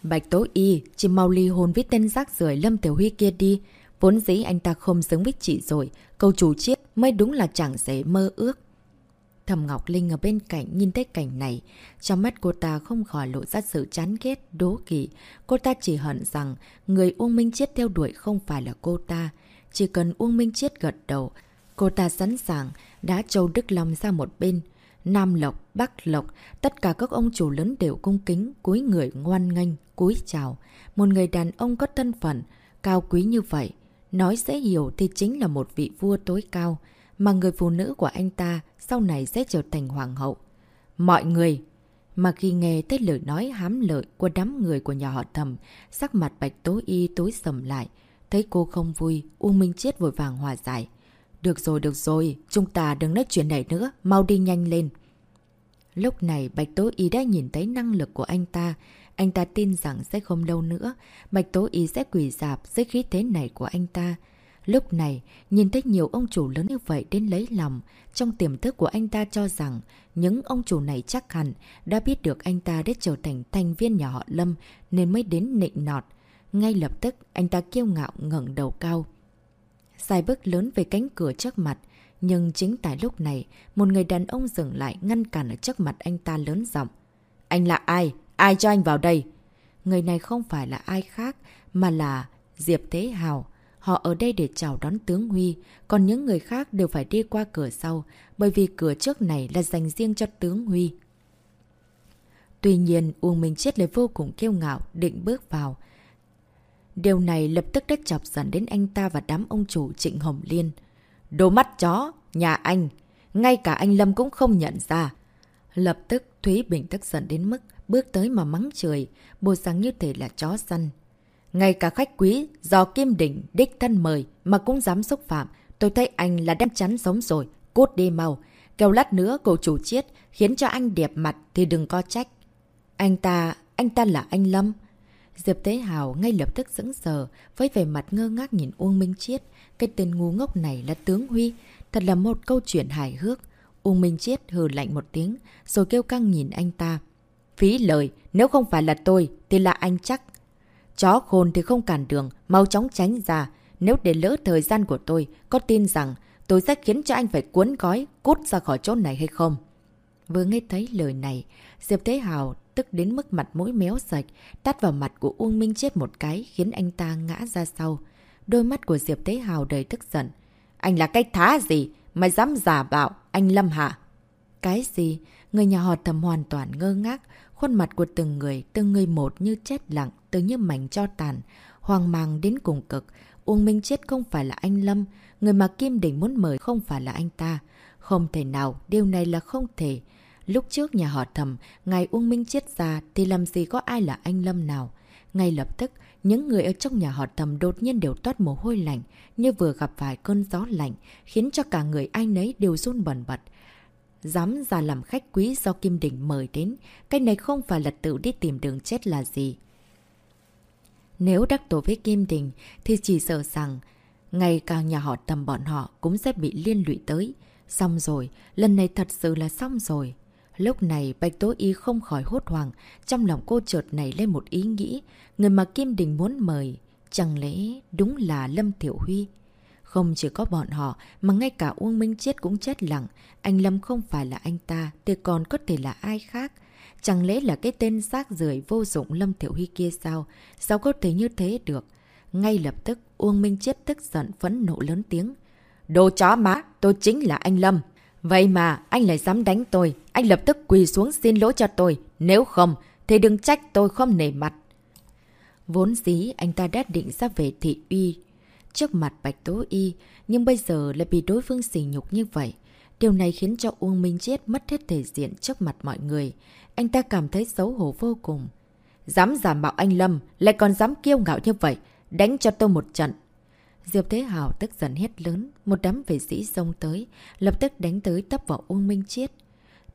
[SPEAKER 1] Bạch Tố Y, chị mau ly hôn với tên rác rưởi Lâm Tiểu Huy kia đi, vốn dĩ anh ta không xứng với chị rồi, câu chủ chiết mới đúng là chẳng dễ mơ ước. Thầm Ngọc Linh ở bên cạnh nhìn thấy cảnh này, trong mắt cô ta không khỏi lộ ra sự chán ghét, đố kỵ. Cô ta chỉ hận rằng người Uông Minh Chiết theo đuổi không phải là cô ta. Chỉ cần Uông Minh Chiết gật đầu, cô ta sẵn sàng đã Châu Đức Long ra một bên. Nam Lộc, Bắc Lộc, tất cả các ông chủ lớn đều cung kính, cúi người ngoan nghênh, cúi chào. Một người đàn ông có thân phận, cao quý như vậy. Nói dễ hiểu thì chính là một vị vua tối cao, mà người phụ nữ của anh ta sau này sẽ trở thành hoàng hậu. Mọi người! Mà khi nghe thấy lời nói hám lợi của đám người của nhà họ thầm, sắc mặt bạch tối y tối sầm lại. Thấy cô không vui, u Minh Chiết vội vàng hòa giải. Được rồi, được rồi, chúng ta đừng nói chuyện này nữa, mau đi nhanh lên. Lúc này Bạch Tố Y đã nhìn thấy năng lực của anh ta. Anh ta tin rằng sẽ không lâu nữa, Bạch Tố Y sẽ quỷ dạp dưới khí thế này của anh ta. Lúc này, nhìn thấy nhiều ông chủ lớn như vậy đến lấy lòng, trong tiềm thức của anh ta cho rằng những ông chủ này chắc hẳn đã biết được anh ta đã trở thành thành viên nhà họ Lâm nên mới đến nịnh nọt. Ngay lập tức, anh ta kiêu ngạo ngẩng đầu cao. Xài bước lớn về cánh cửa trước mặt, nhưng chính tại lúc này, một người đàn ông dừng lại ngăn cản ở trước mặt anh ta lớn giọng. Anh là ai? Ai cho anh vào đây? Người này không phải là ai khác, mà là Diệp Thế Hào, Họ ở đây để chào đón tướng Huy, còn những người khác đều phải đi qua cửa sau, bởi vì cửa trước này là dành riêng cho tướng Huy. Tuy nhiên, Uông Minh Chết lại vô cùng kiêu ngạo, định bước vào. Điều này lập tức đã chọc giận đến anh ta và đám ông chủ Trịnh Hồng Liên. Đồ mắt chó, nhà anh, ngay cả anh Lâm cũng không nhận ra. Lập tức Thúy Bình tức giận đến mức bước tới mà mắng trời, bộ dáng như thể là chó săn, ngay cả khách quý do Kim Đỉnh đích thân mời mà cũng dám xúc phạm. Tôi thấy anh là đem chắn sống rồi. Cút đi mau. Kêu lát nữa cô chủ chiết khiến cho anh đẹp mặt thì đừng có trách. Anh ta, anh ta là anh Lâm. Diệp Tế Hào ngay lập tức sững sờ với vẻ mặt ngơ ngác nhìn Uông Minh Chiết. Cái tên ngu ngốc này là tướng Huy. Thật là một câu chuyện hài hước. Uông Minh Chiết hừ lạnh một tiếng rồi kêu căng nhìn anh ta. Phí lời, nếu không phải là tôi thì là anh chắc. Chó khôn thì không cản đường, mau chóng tránh ra. Nếu để lỡ thời gian của tôi, có tin rằng tôi sẽ khiến cho anh phải cuốn gói, cút ra khỏi chỗ này hay không? Vừa nghe thấy lời này, Diệp Thế Hào tức đến mức mặt mũi méo sạch, tắt vào mặt của Uông Minh chết một cái khiến anh ta ngã ra sau. Đôi mắt của Diệp Thế Hào đầy tức giận. Anh là cái thá gì? Mày dám giả bạo anh Lâm Hạ? Cái gì? Người nhà họ thầm hoàn toàn ngơ ngác, khuôn mặt của từng người, từng người một như chết lặng, tự như mảnh cho tàn, hoang mang đến cùng cực. Uông Minh Chết không phải là anh Lâm, người mà Kim Đình muốn mời không phải là anh ta. Không thể nào, điều này là không thể. Lúc trước nhà họ thầm, ngày Uông Minh Chết ra thì làm gì có ai là anh Lâm nào. Ngay lập tức, những người ở trong nhà họ thầm đột nhiên đều toát mồ hôi lạnh, như vừa gặp phải cơn gió lạnh, khiến cho cả người ai nấy đều run bẩn bật. Dám ra làm khách quý do Kim Đình mời đến, cái này không phải là tự đi tìm đường chết là gì. Nếu đắc tổ với Kim Đình thì chỉ sợ rằng ngày càng nhà họ tầm bọn họ cũng sẽ bị liên lụy tới. Xong rồi, lần này thật sự là xong rồi. Lúc này Bạch Tố Y không khỏi hốt hoảng, trong lòng cô chợt nảy lên một ý nghĩ, người mà Kim Đình muốn mời, chẳng lẽ đúng là Lâm Tiểu Huy? Không chỉ có bọn họ, mà ngay cả Uông Minh Chiết cũng chết lặng. Anh Lâm không phải là anh ta, thì còn có thể là ai khác. Chẳng lẽ là cái tên xác rưởi vô dụng Lâm Thiểu Huy kia sao? Sao có thể như thế được? Ngay lập tức, Uông Minh Chiết tức giận phẫn nộ lớn tiếng. Đồ chó má, tôi chính là anh Lâm. Vậy mà, anh lại dám đánh tôi. Anh lập tức quỳ xuống xin lỗi cho tôi. Nếu không, thì đừng trách tôi không nể mặt. Vốn dĩ, anh ta đã định ra về thị uy trước mặt Bạch Tố Y, nhưng bây giờ lại bị đối phương xỉ nhục như vậy. Điều này khiến cho Uông Minh Chết mất hết thể diện trước mặt mọi người. Anh ta cảm thấy xấu hổ vô cùng. Dám giả mạo anh Lâm, lại còn dám kiêu ngạo như vậy. Đánh cho tôi một trận. Diệp Thế Hào tức giận hét lớn, một đám vệ sĩ xông tới, lập tức đánh tới tấp vào Uông Minh Chiết.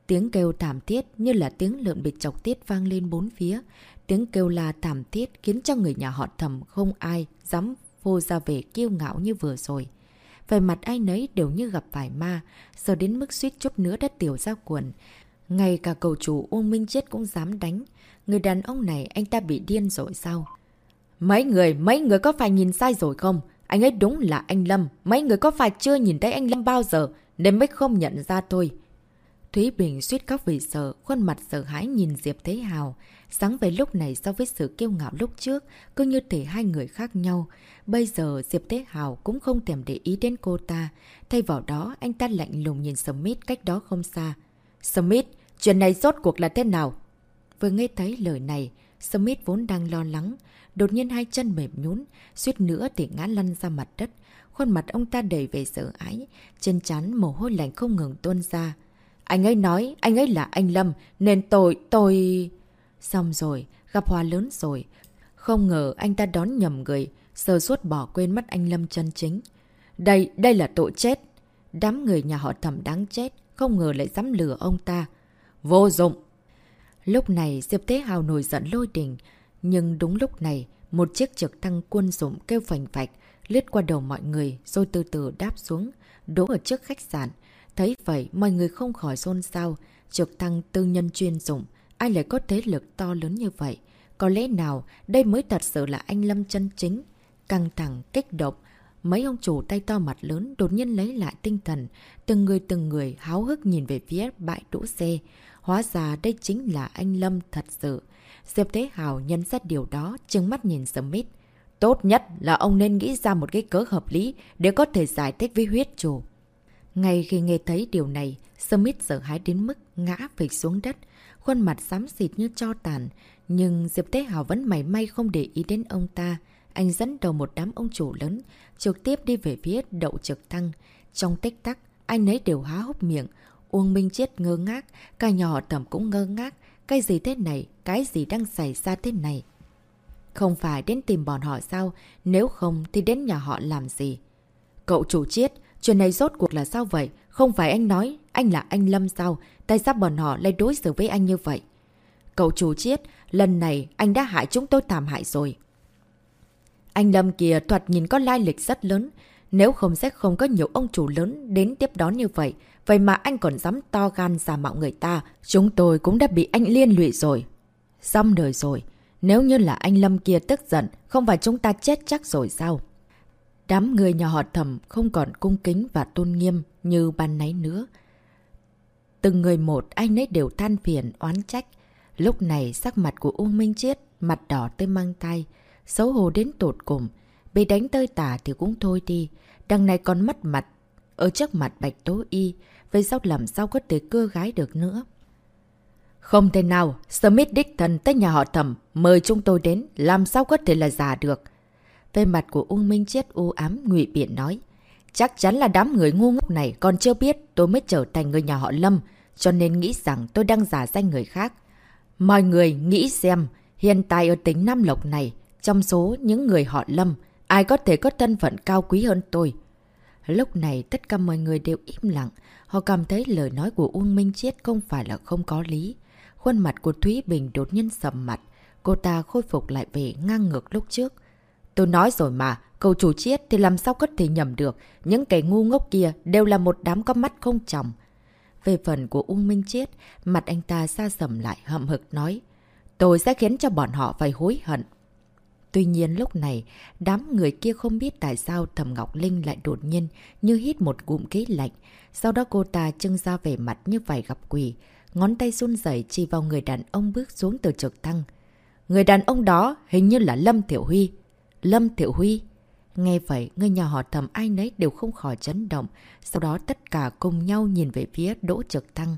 [SPEAKER 1] Tiếng kêu thảm thiết như là tiếng lợn bị chọc tiết vang lên bốn phía. Tiếng kêu la thảm thiết khiến cho người nhà họ thầm không ai dám vô ra về kiêu ngạo như vừa rồi. Về mặt ai nấy đều như gặp phải ma, giờ đến mức suýt chút nữa đã tiểu ra quần. Ngay cả cầu chủ Uông Minh Chết cũng dám đánh. Người đàn ông này anh ta bị điên rồi sao? Mấy người, mấy người có phải nhìn sai rồi không? Anh ấy đúng là anh Lâm. Mấy người có phải chưa nhìn thấy anh Lâm bao giờ nên mới không nhận ra thôi. Thúy Bình suýt khóc vì sợ, khuôn mặt sợ hãi nhìn Diệp Thế Hào. Sáng về lúc này so với sự kiêu ngạo lúc trước, cứ như thể hai người khác nhau. Bây giờ Diệp Thế Hào cũng không thèm để ý đến cô ta. Thay vào đó, anh ta lạnh lùng nhìn Smith cách đó không xa. Smith, chuyện này rốt cuộc là thế nào? Vừa nghe thấy lời này, Smith vốn đang lo lắng. Đột nhiên hai chân mềm nhún, suýt nữa thì ngã lăn ra mặt đất. Khuôn mặt ông ta đầy về sợ ái, trên chán mồ hôi lạnh không ngừng tuôn ra. Anh ấy nói, anh ấy là anh Lâm, nên tôi, tôi... Xong rồi, gặp hòa lớn rồi. Không ngờ anh ta đón nhầm người, sơ suốt bỏ quên mất anh Lâm chân chính. Đây, đây là tội chết. Đám người nhà họ thẩm đáng chết, không ngờ lại dám lừa ông ta. Vô dụng! Lúc này Diệp Thế Hào nổi giận lôi đình. Nhưng đúng lúc này, một chiếc trực thăng quân dụng kêu phành phạch, lướt qua đầu mọi người rồi từ từ đáp xuống, đổ ở trước khách sạn. Thấy vậy, mọi người không khỏi xôn xao. Trực thăng tư nhân chuyên dụng, ai lại có thế lực to lớn như vậy? Có lẽ nào đây mới thật sự là anh Lâm chân chính? Căng thẳng, kích động, mấy ông chủ tay to mặt lớn đột nhiên lấy lại tinh thần. Từng người từng người háo hức nhìn về phía bãi đỗ xe. Hóa ra đây chính là anh Lâm thật sự. Diệp Thế Hào nhận ra điều đó, trừng mắt nhìn Smith. Tốt nhất là ông nên nghĩ ra một cái cớ hợp lý để có thể giải thích với huyết chủ. Ngay khi nghe thấy điều này, Smith sợ hãi đến mức ngã phịch xuống đất, khuôn mặt xám xịt như cho tàn. Nhưng Diệp Thế Hào vẫn mảy may không để ý đến ông ta. Anh dẫn đầu một đám ông chủ lớn, trực tiếp đi về phía đậu trực thăng. Trong tích tắc, anh ấy đều há hốc miệng. Uông Minh Chết ngơ ngác, cả nhỏ tầm cũng ngơ ngác. Cái gì thế này? Cái gì đang xảy ra thế này? Không phải đến tìm bọn họ sao? Nếu không thì đến nhà họ làm gì? Cậu chủ Chiết, chuyện này rốt cuộc là sao vậy? Không phải anh nói, anh là anh Lâm sao? Tại sao bọn họ lại đối xử với anh như vậy? Cậu chủ Chiết, lần này anh đã hại chúng tôi thảm hại rồi. Anh Lâm kìa thoạt nhìn có lai lịch rất lớn. Nếu không sẽ không có nhiều ông chủ lớn đến tiếp đón như vậy. Vậy mà anh còn dám to gan giả mạo người ta. Chúng tôi cũng đã bị anh liên lụy rồi. Xong đời rồi. Nếu như là anh Lâm kia tức giận, không phải chúng ta chết chắc rồi sao? Đám người nhà họ thẩm không còn cung kính và tôn nghiêm như ban nấy nữa. Từng người một anh ấy đều than phiền, oán trách. Lúc này sắc mặt của Uông Minh Chiết, mặt đỏ tới mang tay, xấu hổ đến tột cùng. Bị đánh tơi tả thì cũng thôi đi, đằng này còn mất mặt. Ở trước mặt Bạch Tố Y, vậy sao làm sao có thể cưa gái được nữa? Không thể nào, Smith đích thần tới nhà họ thẩm, mời chúng tôi đến, làm sao có thể là giả được. Về mặt của Ung Minh Chết u ám ngụy biện nói. Chắc chắn là đám người ngu ngốc này còn chưa biết tôi mới trở thành người nhà họ Lâm, cho nên nghĩ rằng tôi đang giả danh người khác. Mọi người nghĩ xem, hiện tại ở tính Nam Lộc này, trong số những người họ Lâm, ai có thể có thân phận cao quý hơn tôi? Lúc này tất cả mọi người đều im lặng, họ cảm thấy lời nói của Uông Minh Chiết không phải là không có lý. Khuôn mặt của Thúy Bình đột nhiên sầm mặt, cô ta khôi phục lại về ngang ngược lúc trước. Tôi nói rồi mà, cầu chủ chiết thì làm sao có thể nhầm được, những kẻ ngu ngốc kia đều là một đám có mắt không chồng. Về phần của Ung Minh Chiết, mặt anh ta xa sầm lại hậm hực nói, tôi sẽ khiến cho bọn họ phải hối hận. Tuy nhiên lúc này, đám người kia không biết tại sao Thẩm Ngọc Linh lại đột nhiên như hít một gụm khí lạnh. Sau đó cô ta trưng ra vẻ mặt như vài gặp quỷ, ngón tay run rẩy chỉ vào người đàn ông bước xuống từ trực thăng. Người đàn ông đó hình như là Lâm Tiểu Huy. Lâm Thiệu Huy? Nghe vậy, người nhà họ thầm ai nấy đều không khỏi chấn động. Sau đó tất cả cùng nhau nhìn về phía Đỗ Trực Thăng.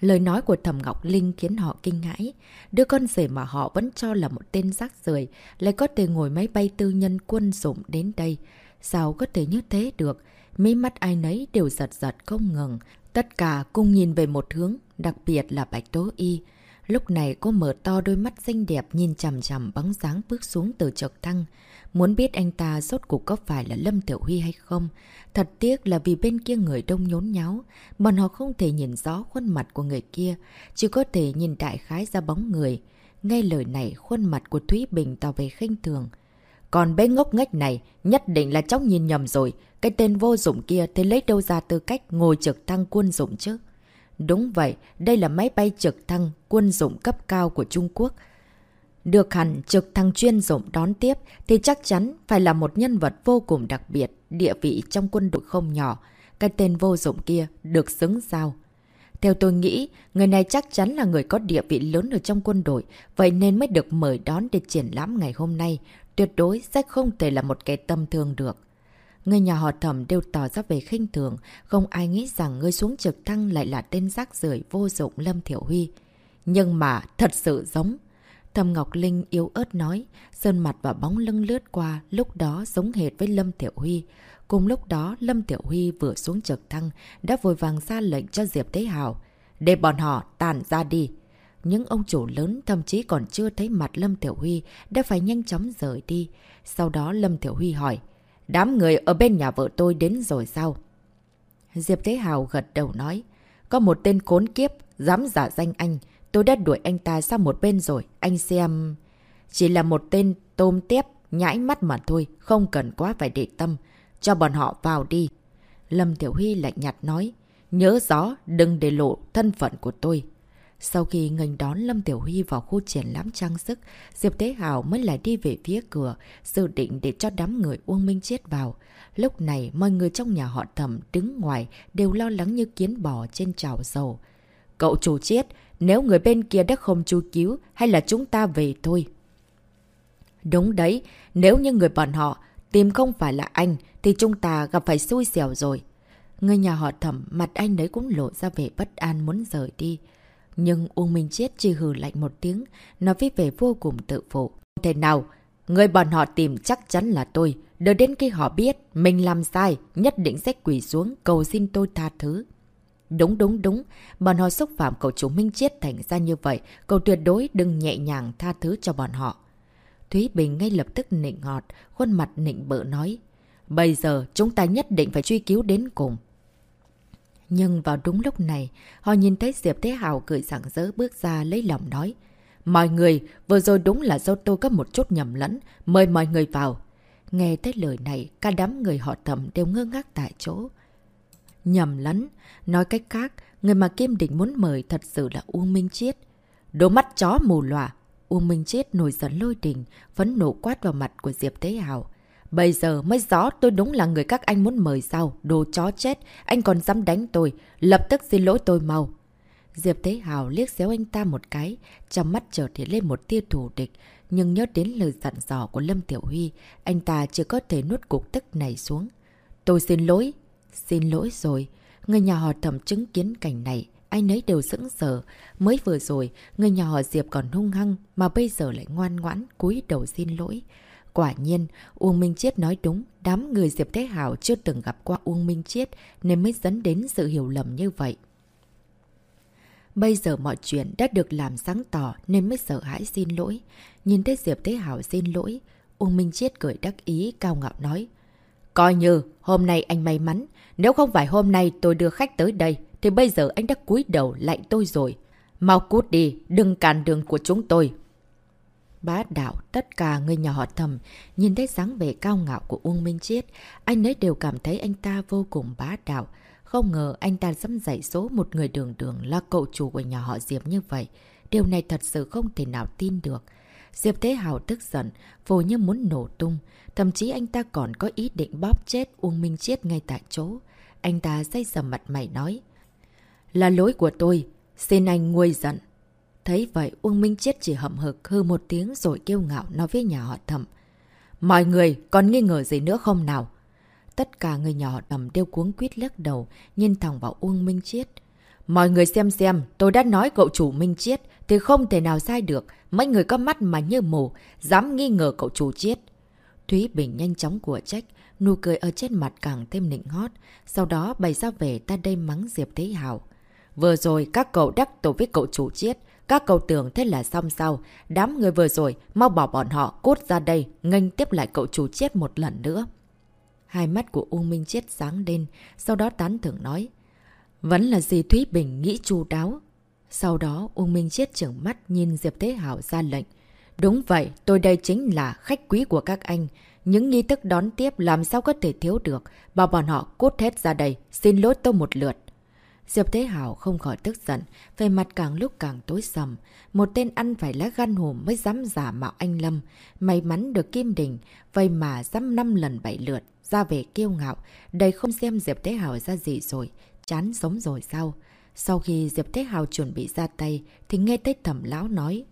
[SPEAKER 1] Lời nói của Thẩm Ngọc Linh khiến họ kinh hãi. Đứa con rể mà họ vẫn cho là một tên rác rưởi lại có thể ngồi máy bay tư nhân quân dụng đến đây. Sao có thể như thế được? Mí mắt ai nấy đều giật giật không ngừng. Tất cả cùng nhìn về một hướng, đặc biệt là Bạch Tố Y. Lúc này cô mở to đôi mắt xinh đẹp nhìn chằm chằm bóng dáng bước xuống từ trực thăng. Muốn biết anh ta rốt cuộc có phải là Lâm Tiểu Huy hay không? Thật tiếc là vì bên kia người đông nhốn nháo, bọn họ không thể nhìn rõ khuôn mặt của người kia, chỉ có thể nhìn đại khái ra bóng người. Nghe lời này, khuôn mặt của Thúy Bình tỏ về khinh thường. Còn bé ngốc nghếch này, nhất định là cháu nhìn nhầm rồi. Cái tên vô dụng kia thế lấy đâu ra tư cách ngồi trực thăng quân dụng chứ? Đúng vậy, đây là máy bay trực thăng quân dụng cấp cao của Trung Quốc. Được hẳn trực thăng chuyên dụng đón tiếp thì chắc chắn phải là một nhân vật vô cùng đặc biệt, địa vị trong quân đội không nhỏ. Cái tên vô dụng kia được xứng sao. Theo tôi nghĩ, người này chắc chắn là người có địa vị lớn ở trong quân đội, vậy nên mới được mời đón để triển lãm ngày hôm nay. Tuyệt đối sẽ không thể là một kẻ tâm thương được. Người nhà họ thẩm đều tỏ ra về khinh thường, không ai nghĩ rằng người xuống trực thăng lại là tên rác rưởi vô dụng Lâm Thiểu Huy. Nhưng mà thật sự giống. Thầm Ngọc Linh yếu ớt nói, sơn mặt và bóng lưng lướt qua, lúc đó giống hệt với Lâm Tiểu Huy. Cùng lúc đó, Lâm Tiểu Huy vừa xuống trực thăng, đã vội vàng ra lệnh cho Diệp Thế Hào. Để bọn họ tàn ra đi. Những ông chủ lớn thậm chí còn chưa thấy mặt Lâm Tiểu Huy đã phải nhanh chóng rời đi. Sau đó Lâm Tiểu Huy hỏi, đám người ở bên nhà vợ tôi đến rồi sao? Diệp Thế Hào gật đầu nói, có một tên khốn kiếp, dám giả danh anh, Tôi đã đuổi anh ta sang một bên rồi, anh xem... Chỉ là một tên tôm tép, nhãi mắt mà thôi, không cần quá phải để tâm. Cho bọn họ vào đi. Lâm Tiểu Huy lạnh nhạt nói, nhớ rõ, đừng để lộ thân phận của tôi. Sau khi ngành đón Lâm Tiểu Huy vào khu triển lãm trang sức, Diệp Thế hảo mới lại đi về phía cửa, dự định để cho đám người Uông Minh chết vào. Lúc này, mọi người trong nhà họ thẩm đứng ngoài đều lo lắng như kiến bò trên chảo dầu. Cậu chủ chết, nếu người bên kia đã không chú cứu hay là chúng ta về thôi. Đúng đấy, nếu như người bọn họ tìm không phải là anh thì chúng ta gặp phải xui xẻo rồi. Người nhà họ thẩm mặt anh đấy cũng lộ ra vẻ bất an muốn rời đi. Nhưng Uông Minh Chiết chỉ hừ lạnh một tiếng, nói với vẻ vô cùng tự phụ. Thế nào, người bọn họ tìm chắc chắn là tôi. Đợi đến khi họ biết mình làm sai, nhất định sẽ quỷ xuống cầu xin tôi tha thứ. Đúng đúng đúng, bọn họ xúc phạm cậu chủ Minh Chiết thành ra như vậy, cậu tuyệt đối đừng nhẹ nhàng tha thứ cho bọn họ. Thúy Bình ngay lập tức nịnh ngọt, khuôn mặt nịnh bợ nói. Bây giờ chúng ta nhất định phải truy cứu đến cùng. Nhưng vào đúng lúc này, họ nhìn thấy Diệp Thế Hào cười sảng rỡ bước ra lấy lòng nói. Mọi người, vừa rồi đúng là do tôi có một chút nhầm lẫn, mời mọi người vào. Nghe tới lời này, cả đám người họ thầm đều ngơ ngác tại chỗ. Nhầm lẫn, nói cách khác, người mà Kim Đình muốn mời thật sự là Uông Minh Chiết. Đôi mắt chó mù lòa, Uông Minh Chiết nổi giận lôi đình, phấn nổ quát vào mặt của Diệp Thế Hào. Bây giờ mới rõ tôi đúng là người các anh muốn mời sao, đồ chó chết, anh còn dám đánh tôi, lập tức xin lỗi tôi mau. Diệp Thế Hào liếc xéo anh ta một cái, trong mắt trở hiện lên một tia thủ địch, nhưng nhớ đến lời dặn dò của Lâm Tiểu Huy, anh ta chỉ có thể nuốt cục tức này xuống. Tôi xin lỗi, Xin lỗi rồi. Người nhà họ thẩm chứng kiến cảnh này, ai nấy đều sững sờ. Mới vừa rồi, người nhà họ Diệp còn hung hăng, mà bây giờ lại ngoan ngoãn, cúi đầu xin lỗi. Quả nhiên, Uông Minh Chiết nói đúng, đám người Diệp Thế Hảo chưa từng gặp qua Uông Minh Chiết nên mới dẫn đến sự hiểu lầm như vậy. Bây giờ mọi chuyện đã được làm sáng tỏ nên mới sợ hãi xin lỗi. Nhìn thấy Diệp Thế Hảo xin lỗi, Uông Minh Chiết cười đắc ý cao ngạo nói. Coi như hôm nay anh may mắn, nếu không phải hôm nay tôi đưa khách tới đây, thì bây giờ anh đã cúi đầu lạnh tôi rồi. Mau cút đi, đừng cản đường của chúng tôi. Bá đạo, tất cả người nhà họ thầm, nhìn thấy dáng vẻ cao ngạo của Uông Minh Chiết, anh ấy đều cảm thấy anh ta vô cùng bá đạo. Không ngờ anh ta dám dạy số một người đường đường là cậu chủ của nhà họ Diệp như vậy. Điều này thật sự không thể nào tin được. Diệp Thế Hào tức giận, vô như muốn nổ tung. Thậm chí anh ta còn có ý định bóp chết Uông Minh Chiết ngay tại chỗ. Anh ta dây dầm mặt mày nói. Là lỗi của tôi, xin anh nguôi giận. Thấy vậy Uông Minh Chiết chỉ hậm hực hư một tiếng rồi kêu ngạo nói với nhà họ thẩm. Mọi người còn nghi ngờ gì nữa không nào? Tất cả người nhỏ đầm đều cuống quýt lắc đầu, nhìn thẳng vào Uông Minh Chiết. Mọi người xem xem, tôi đã nói cậu chủ Minh Chiết thì không thể nào sai được. Mấy người có mắt mà như mù, dám nghi ngờ cậu chủ Chiết. Thúy Bình nhanh chóng của trách, nụ cười ở trên mặt càng thêm nịnh hót. Sau đó bày ra về ta đây mắng Diệp Thế Hào. Vừa rồi các cậu đắc tổ với cậu chủ Chiết. Các cậu tưởng thế là xong sao. Đám người vừa rồi, mau bỏ bọn họ cút ra đây, nganh tiếp lại cậu chủ chết một lần nữa. Hai mắt của U Minh chết sáng lên, sau đó tán thưởng nói. Vẫn là gì Thúy Bình nghĩ chu đáo. Sau đó U Minh chết trưởng mắt nhìn Diệp Thế Hảo ra lệnh. Đúng vậy, tôi đây chính là khách quý của các anh. Những nghi thức đón tiếp làm sao có thể thiếu được. Bảo bọn họ cút hết ra đây, xin lỗi tôi một lượt. Diệp Thế Hảo không khỏi tức giận, về mặt càng lúc càng tối sầm. Một tên ăn phải lá gan hùm mới dám giả mạo anh Lâm. May mắn được Kim Đình, vậy mà dám năm lần bảy lượt ra về kiêu ngạo, đây không xem Diệp Thế Hào ra gì rồi, chán sống rồi sao? Sau khi Diệp Thế Hào chuẩn bị ra tay, thì nghe thấy thẩm lão nói.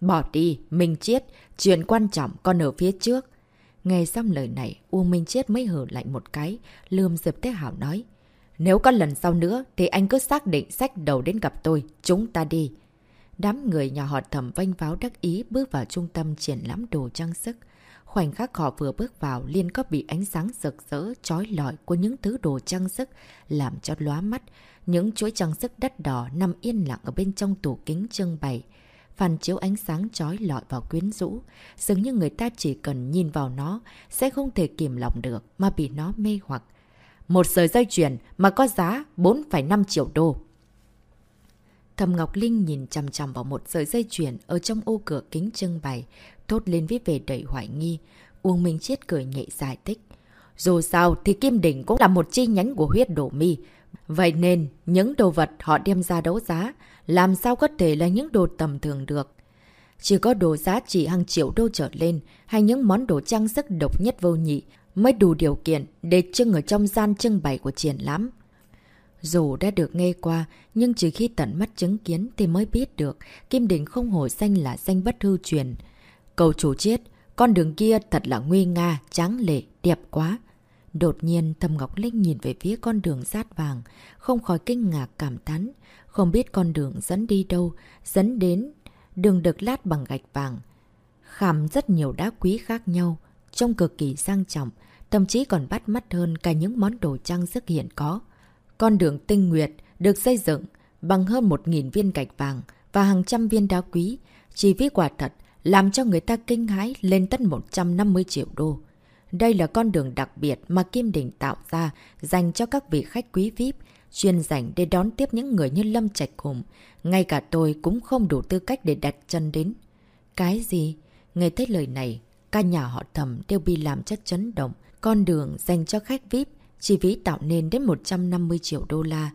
[SPEAKER 1] Bỏ đi, Minh Chiết, chuyện quan trọng còn ở phía trước. Nghe xong lời này, Uông Minh Chiết mới hử lạnh một cái, lườm Diệp Thế Hào nói. Nếu có lần sau nữa, thì anh cứ xác định sách đầu đến gặp tôi, chúng ta đi. Đám người nhà họ thẩm vanh váo đắc ý bước vào trung tâm triển lãm đồ trang sức. Khoảnh khắc họ vừa bước vào liền có bị ánh sáng rực rỡ, trói lọi của những thứ đồ trang sức làm cho lóa mắt. Những chuỗi trang sức đất đỏ nằm yên lặng ở bên trong tủ kính trưng bày. Phản chiếu ánh sáng trói lọi vào quyến rũ. Dường như người ta chỉ cần nhìn vào nó sẽ không thể kìm lòng được mà bị nó mê hoặc. Một sợi dây chuyền mà có giá 4,5 triệu đô. Thầm Ngọc Linh nhìn chằm chằm vào một sợi dây chuyền ở trong ô cửa kính trưng bày, thốt lên viết về đầy hoài nghi. Uông Minh Chiết cười nhẹ giải thích. Dù sao thì Kim Đỉnh cũng là một chi nhánh của huyết đổ mi. Vậy nên, những đồ vật họ đem ra đấu giá, làm sao có thể là những đồ tầm thường được. Chỉ có đồ giá trị hàng triệu đô trở lên, hay những món đồ trang sức độc nhất vô nhị, mới đủ điều kiện để trưng ở trong gian trưng bày của triển lãm. Dù đã được nghe qua, nhưng chỉ khi tận mắt chứng kiến thì mới biết được Kim Đình không hổ danh là danh bất hư truyền. Cầu chủ chiết, con đường kia thật là nguy nga, tráng lệ, đẹp quá. Đột nhiên Thầm Ngọc Linh nhìn về phía con đường sát vàng, không khỏi kinh ngạc cảm thán, không biết con đường dẫn đi đâu, dẫn đến đường được lát bằng gạch vàng. Khảm rất nhiều đá quý khác nhau, trông cực kỳ sang trọng, thậm chí còn bắt mắt hơn cả những món đồ trang sức hiện có. Con đường tinh nguyệt được xây dựng bằng hơn 1.000 viên gạch vàng và hàng trăm viên đá quý, chi phí quả thật làm cho người ta kinh hãi lên tất 150 triệu đô. Đây là con đường đặc biệt mà Kim Đình tạo ra dành cho các vị khách quý VIP, chuyên dành để đón tiếp những người như Lâm Trạch Hùng. Ngay cả tôi cũng không đủ tư cách để đặt chân đến. Cái gì? Nghe thấy lời này, cả nhà họ thẩm đều bị làm chất chấn động. Con đường dành cho khách VIP chi phí tạo nên đến 150 triệu đô la.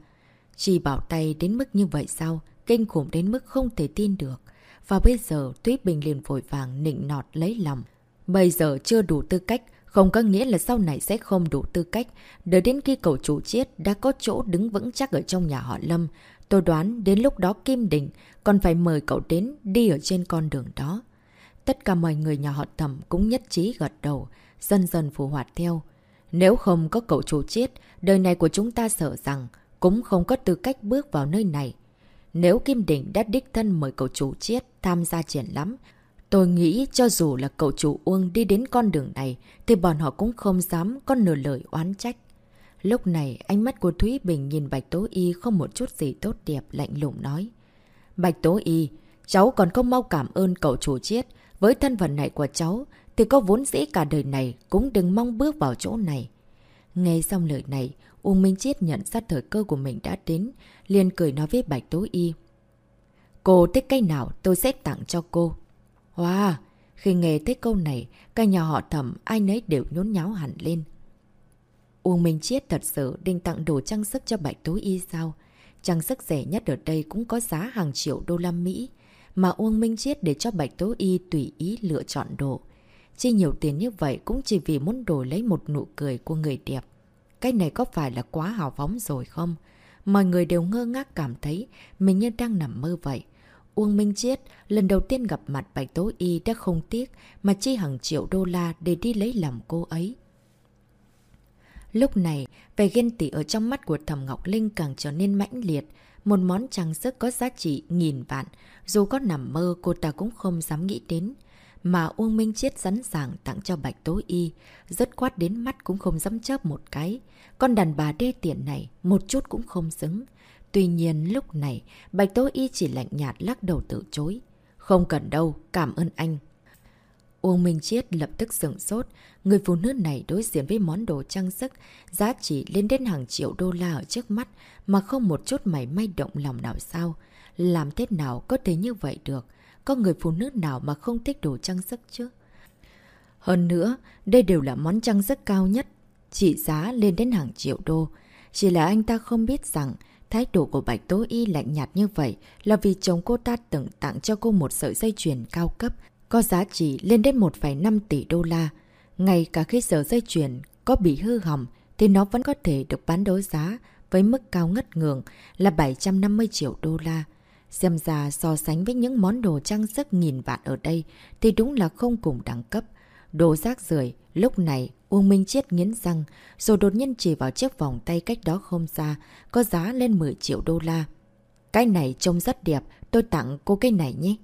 [SPEAKER 1] Chỉ bảo tay đến mức như vậy sao? Kinh khủng đến mức không thể tin được. Và bây giờ Thúy Bình liền vội vàng nịnh nọt lấy lòng. Bây giờ chưa đủ tư cách, không có nghĩa là sau này sẽ không đủ tư cách. Đợi đến khi cậu chủ chiết đã có chỗ đứng vững chắc ở trong nhà họ Lâm. Tôi đoán đến lúc đó Kim Đình còn phải mời cậu đến đi ở trên con đường đó. Tất cả mọi người nhà họ thẩm cũng nhất trí gật đầu, dần dần phù hoạt theo. Nếu không có cậu chủ chết, đời này của chúng ta sợ rằng cũng không có tư cách bước vào nơi này. Nếu Kim định đã đích thân mời cậu chủ chết tham gia triển lắm, tôi nghĩ cho dù là cậu chủ Uông đi đến con đường này, thì bọn họ cũng không dám có nửa lời oán trách. Lúc này, ánh mắt của Thúy Bình nhìn Bạch Tố Y không một chút gì tốt đẹp, lạnh lùng nói. Bạch Tố Y, cháu còn không mau cảm ơn cậu chủ chết. Với thân phận này của cháu, thì có vốn dĩ cả đời này cũng đừng mong bước vào chỗ này. Nghe xong lời này, Uông Minh Chiết nhận ra thời cơ của mình đã đến, liền cười nói với Bạch Tố Y. Cô thích cây nào tôi sẽ tặng cho cô. Wow! Khi nghe thấy câu này, cả nhà họ thẩm ai nấy đều nhốn nháo hẳn lên. Uông Minh Chiết thật sự định tặng đồ trang sức cho Bạch Tố Y sao? Trang sức rẻ nhất ở đây cũng có giá hàng triệu đô la Mỹ mà Uông Minh Chiết để cho Bạch Tố Y tùy ý lựa chọn đồ. Chi nhiều tiền như vậy cũng chỉ vì muốn đổi lấy một nụ cười của người đẹp. Cái này có phải là quá hào phóng rồi không? Mọi người đều ngơ ngác cảm thấy mình như đang nằm mơ vậy. Uông Minh Chiết lần đầu tiên gặp mặt Bạch Tố Y đã không tiếc mà chi hàng triệu đô la để đi lấy lòng cô ấy. Lúc này, vẻ ghen tị ở trong mắt của Thẩm Ngọc Linh càng trở nên mãnh liệt. Một món trang sức có giá trị nghìn vạn, dù có nằm mơ cô ta cũng không dám nghĩ đến. Mà Uông Minh Chiết sẵn sàng tặng cho Bạch Tố Y, rất quát đến mắt cũng không dám chớp một cái. Con đàn bà đê tiện này một chút cũng không xứng. Tuy nhiên lúc này, Bạch Tố Y chỉ lạnh nhạt lắc đầu từ chối. Không cần đâu, cảm ơn anh. Uông Minh Chiết lập tức sửng sốt. Người phụ nữ này đối diện với món đồ trang sức, giá trị lên đến hàng triệu đô la ở trước mắt, mà không một chút mảy may động lòng nào sao. Làm thế nào có thể như vậy được? Có người phụ nữ nào mà không thích đồ trang sức chứ? Hơn nữa, đây đều là món trang sức cao nhất, trị giá lên đến hàng triệu đô. Chỉ là anh ta không biết rằng, thái độ của Bạch Tố Y lạnh nhạt như vậy là vì chồng cô ta từng tặng cho cô một sợi dây chuyền cao cấp, có giá trị lên đến 1,5 tỷ đô la. Ngay cả khi sợi dây chuyển có bị hư hỏng thì nó vẫn có thể được bán đấu giá với mức cao ngất ngường là 750 triệu đô la. Xem ra so sánh với những món đồ trang sức nghìn vạn ở đây thì đúng là không cùng đẳng cấp. Đồ rác rưởi lúc này Uông Minh Chiết nghiến răng, rồi đột nhiên chỉ vào chiếc vòng tay cách đó không xa, có giá lên 10 triệu đô la. Cái này trông rất đẹp, tôi tặng cô cái này nhé.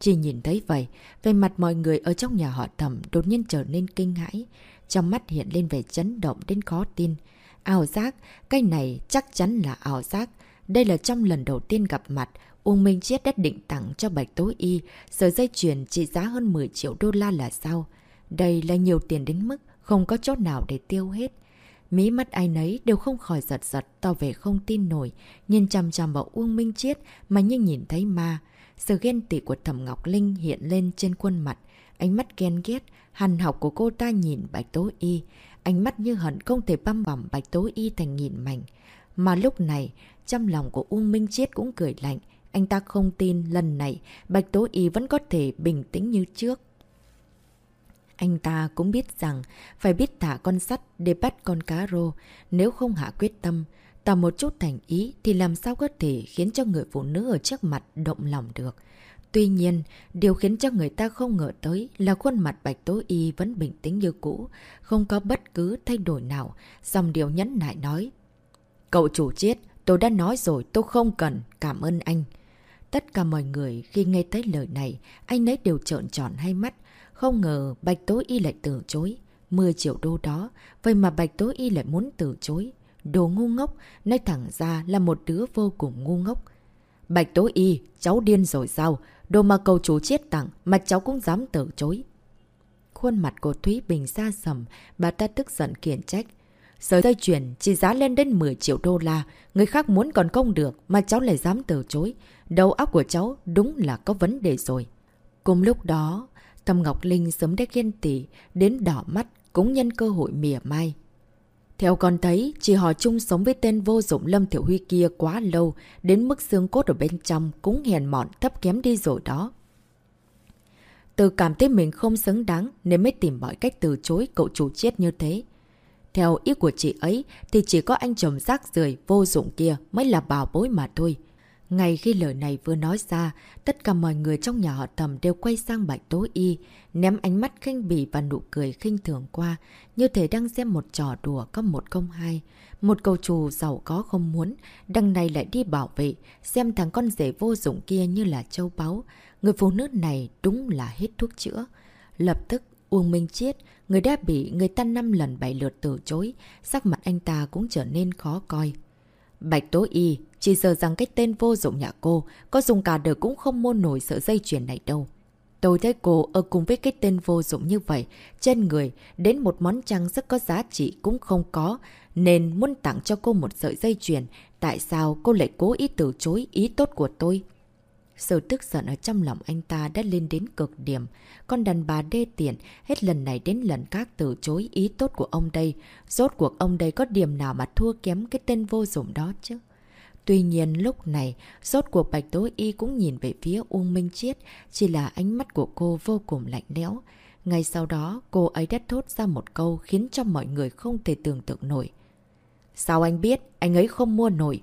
[SPEAKER 1] Chỉ nhìn thấy vậy, về mặt mọi người ở trong nhà họ thẩm đột nhiên trở nên kinh hãi. Trong mắt hiện lên vẻ chấn động đến khó tin. Ảo giác, cái này chắc chắn là ảo giác. Đây là trong lần đầu tiên gặp mặt, Uông Minh Chiết đã định tặng cho Bạch Tố Y sợi dây chuyền trị giá hơn 10 triệu đô la là sao? Đây là nhiều tiền đến mức không có chỗ nào để tiêu hết. Mí mắt ai nấy đều không khỏi giật giật, tỏ vẻ không tin nổi, nhìn chằm chằm vào Uông Minh Chiết mà như nhìn thấy ma. Sự ghen tị của Thẩm Ngọc Linh hiện lên trên khuôn mặt, ánh mắt ghen ghét, hằn học của cô ta nhìn Bạch Tố Y, ánh mắt như hận không thể băm bỏng Bạch Tố Y thành nghìn mảnh. Mà lúc này, trong lòng của Uông Minh Chiết cũng cười lạnh, anh ta không tin lần này Bạch Tố Y vẫn có thể bình tĩnh như trước. Anh ta cũng biết rằng phải biết thả con sắt để bắt con cá rô. Nếu không hạ quyết tâm, tỏ một chút thành ý thì làm sao có thể khiến cho người phụ nữ ở trước mặt động lòng được. Tuy nhiên, điều khiến cho người ta không ngờ tới là khuôn mặt Bạch Tố Y vẫn bình tĩnh như cũ, không có bất cứ thay đổi nào, dòng điều nhấn nại nói. Cậu chủ chết, tôi đã nói rồi tôi không cần, cảm ơn anh. Tất cả mọi người khi nghe thấy lời này, anh ấy đều trợn tròn hai mắt, không ngờ Bạch Tố Y lại từ chối. 10 triệu đô đó, vậy mà Bạch Tố Y lại muốn từ chối. Đồ ngu ngốc, nói thẳng ra là một đứa vô cùng ngu ngốc. Bạch Tố Y, cháu điên rồi sao? Đồ mà cầu chú chết tặng mà cháu cũng dám từ chối. Khuôn mặt của Thúy Bình xa sầm, bà ta tức giận khiển trách. Sợi dây chuyển chỉ giá lên đến 10 triệu đô la, người khác muốn còn không được mà cháu lại dám từ chối. Đầu óc của cháu đúng là có vấn đề rồi. Cùng lúc đó, Tâm Ngọc Linh sớm đã ghen tỉ, đến đỏ mắt cũng nhân cơ hội mỉa mai. Theo con thấy, chị họ chung sống với tên vô dụng Lâm Thiểu Huy kia quá lâu, đến mức xương cốt ở bên trong cũng hèn mọn thấp kém đi rồi đó. Từ cảm thấy mình không xứng đáng nên mới tìm mọi cách từ chối cậu chủ chết như thế. Theo ý của chị ấy thì chỉ có anh chồng rác rưởi vô dụng kia mới là bảo bối mà thôi. Ngay khi lời này vừa nói ra, tất cả mọi người trong nhà họ thầm đều quay sang Bạch Tố Y, ném ánh mắt khinh bỉ và nụ cười khinh thường qua, như thể đang xem một trò đùa có một công hai. Một cầu trù giàu có không muốn, đằng này lại đi bảo vệ, xem thằng con rể vô dụng kia như là châu báu. Người phụ nữ này đúng là hết thuốc chữa. Lập tức, Uông Minh Chiết, người đã bị người ta năm lần 7 lượt từ chối, sắc mặt anh ta cũng trở nên khó coi. Bạch Tố Y chỉ sợ rằng cái tên vô dụng nhà cô có dùng cả đời cũng không mua nổi sợi dây chuyền này đâu. Tôi thấy cô ở cùng với cái tên vô dụng như vậy, trên người đến một món trang sức có giá trị cũng không có, nên muốn tặng cho cô một sợi dây chuyền. Tại sao cô lại cố ý từ chối ý tốt của tôi? Sự tức giận ở trong lòng anh ta đã lên đến cực điểm. Con đàn bà đê tiện, hết lần này đến lần khác từ chối ý tốt của ông đây. Rốt cuộc ông đây có điểm nào mà thua kém cái tên vô dụng đó chứ? Tuy nhiên lúc này, rốt cuộc Bạch Tố Y cũng nhìn về phía Uông Minh Chiết, chỉ là ánh mắt của cô vô cùng lạnh lẽo. Ngay sau đó, cô ấy đã thốt ra một câu khiến cho mọi người không thể tưởng tượng nổi. Sao anh biết, anh ấy không mua nổi?